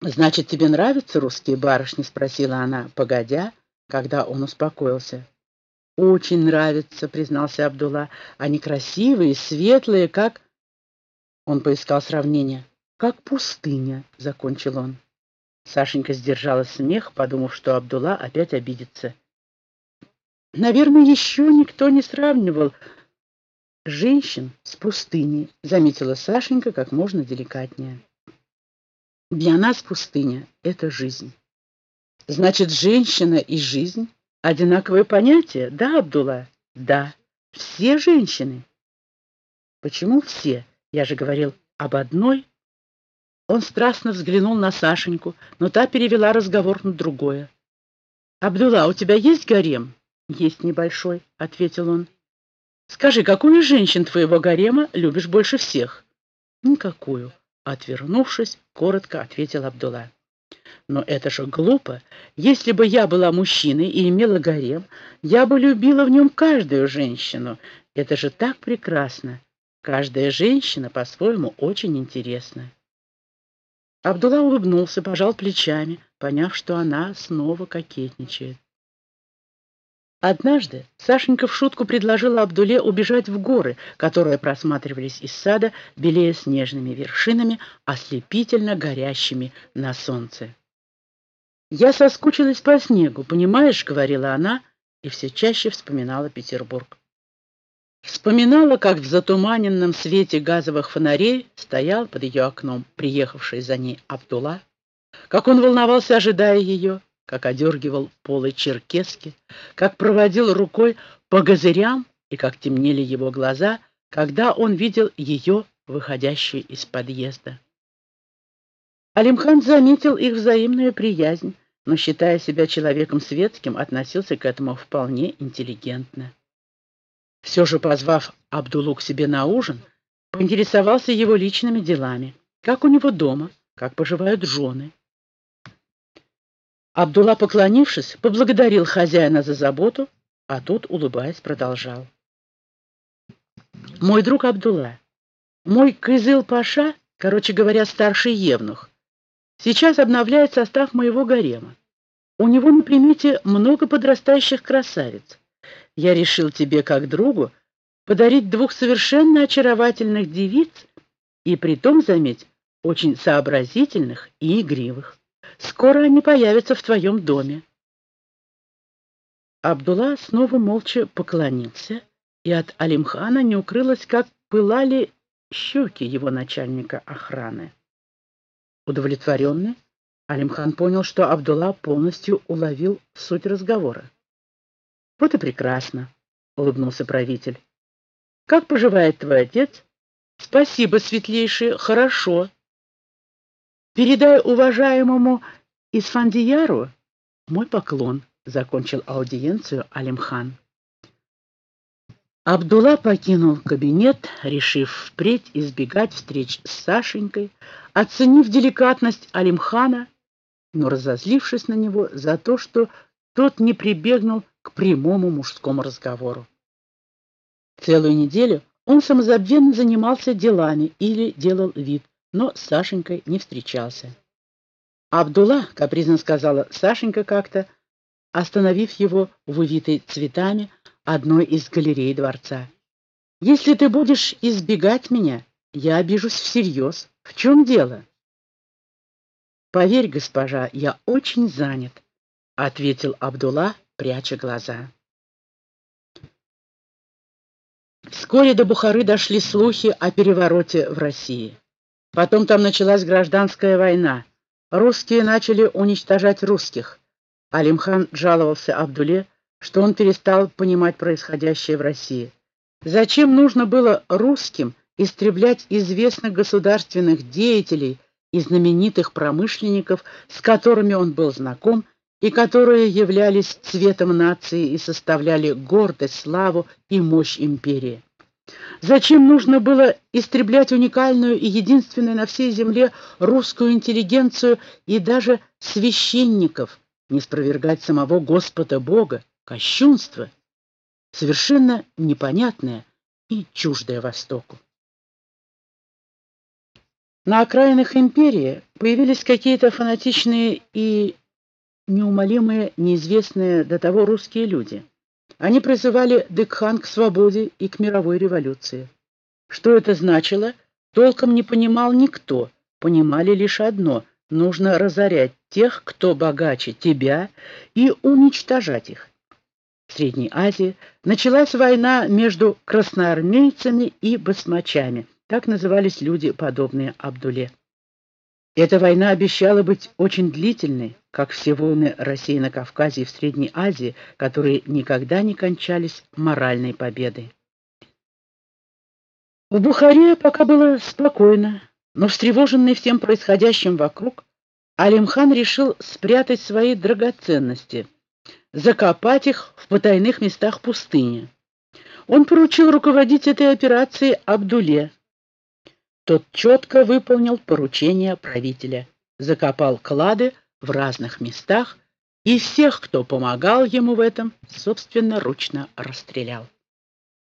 «Значит, тебе нравятся русские барышни?» — спросила она, погодя, когда он успокоился. «Очень нравится», — признался Абдулла. «Они красивые, светлые, как...» Он поискал сравнение. «Как пустыня», — закончил он. Сашенька сдержала смех, подумав, что Абдулла опять обидится. «Наверное, еще никто не сравнивал женщин с пустыней», — заметила Сашенька как можно деликатнее. «Для нас пустыня — это жизнь». «Значит, женщина и жизнь — одинаковое понятие, да, Абдулла?» «Да, все женщины». «Почему все? Я же говорил об одной». Он страстно взглянул на Сашеньку, но та перевела разговор на другое. «Абдулла, у тебя есть гарем?» «Есть небольшой», — ответил он. «Скажи, какую женщин твоего гарема любишь больше всех?» «Никакую», — отвернувшись, коротко ответил Абдулла. «Но это же глупо. Если бы я была мужчиной и имела гарем, я бы любила в нем каждую женщину. Это же так прекрасно. Каждая женщина по-своему очень интересна». Абдулла улыбнулся, пожал плечами, поняв, что она снова кокетничает. Однажды Сашенька в шутку предложила Абдуле убежать в горы, которые просматривались из сада, белее снежными вершинами, ослепительно горящими на солнце. «Я соскучилась по снегу, понимаешь?» — говорила она, и все чаще вспоминала Петербург. Вспоминала, как в затуманенном свете газовых фонарей стоял под ее окном приехавший за ней Абдулла, как он волновался, ожидая ее, как одергивал полы черкески, как проводил рукой по газырям и как темнели его глаза, когда он видел ее, выходящей из подъезда. Алимхан заметил их взаимную приязнь, но, считая себя человеком светским, относился к этому вполне интеллигентно. Все же, позвав Абдулу к себе на ужин, поинтересовался его личными делами, как у него дома, как поживают жены. Абдулла, поклонившись, поблагодарил хозяина за заботу, а тот, улыбаясь, продолжал. «Мой друг Абдулла, мой Кызыл-Паша, короче говоря, старший евнух, сейчас обновляет состав моего гарема. У него на примете много подрастающих красавиц я решил тебе, как другу, подарить двух совершенно очаровательных девиц, и притом, заметь, очень сообразительных и игривых. Скоро они появятся в твоем доме. Абдулла снова молча поклонился, и от Алимхана не укрылось, как пылали щеки его начальника охраны. Удовлетворенный, Алимхан понял, что Абдулла полностью уловил суть разговора. Вот и прекрасно, улыбнулся правитель. Как поживает твой отец? Спасибо, светлейший, хорошо. Передай уважаемому Исфандияру мой поклон, закончил аудиенцию Алимхан. Абдулла покинул кабинет, решив впредь избегать встреч с Сашенькой, оценив деликатность Алимхана, но разозлившись на него за то, что тот не прибегнул к прямому мужскому разговору. Целую неделю он самозабвенно занимался делами или делал вид, но с Сашенькой не встречался. «Абдулла», — капризно сказала Сашенька как-то, остановив его в увитой цветами одной из галерей дворца. «Если ты будешь избегать меня, я обижусь всерьез. В чем дело?» «Поверь, госпожа, я очень занят», — ответил Абдулла, пряча глаза. Вскоре до Бухары дошли слухи о перевороте в России. Потом там началась гражданская война. Русские начали уничтожать русских. Алимхан жаловался Абдуле, что он перестал понимать происходящее в России. Зачем нужно было русским истреблять известных государственных деятелей и знаменитых промышленников, с которыми он был знаком, и которые являлись цветом нации и составляли гордость, славу и мощь империи. Зачем нужно было истреблять уникальную и единственную на всей земле русскую интеллигенцию и даже священников, не спровергать самого Господа Бога, кощунство, совершенно непонятное и чуждое Востоку? На окраинах империи появились какие-то фанатичные и неумолимые, неизвестные до того русские люди. Они призывали Декхан к свободе и к мировой революции. Что это значило, толком не понимал никто, понимали лишь одно – нужно разорять тех, кто богаче тебя, и уничтожать их. В Средней Азии началась война между красноармейцами и басмачами – так назывались люди, подобные Абдуле. Эта война обещала быть очень длительной, как все войны России на Кавказе и в Средней Азии, которые никогда не кончались моральной победой. В Бухаре пока было спокойно, но встревоженный всем происходящим вокруг, Алимхан решил спрятать свои драгоценности, закопать их в потайных местах пустыни. Он поручил руководить этой операцией Абдуле, тот четко выполнил поручение правителя, закопал клады в разных местах и всех, кто помогал ему в этом, собственноручно расстрелял.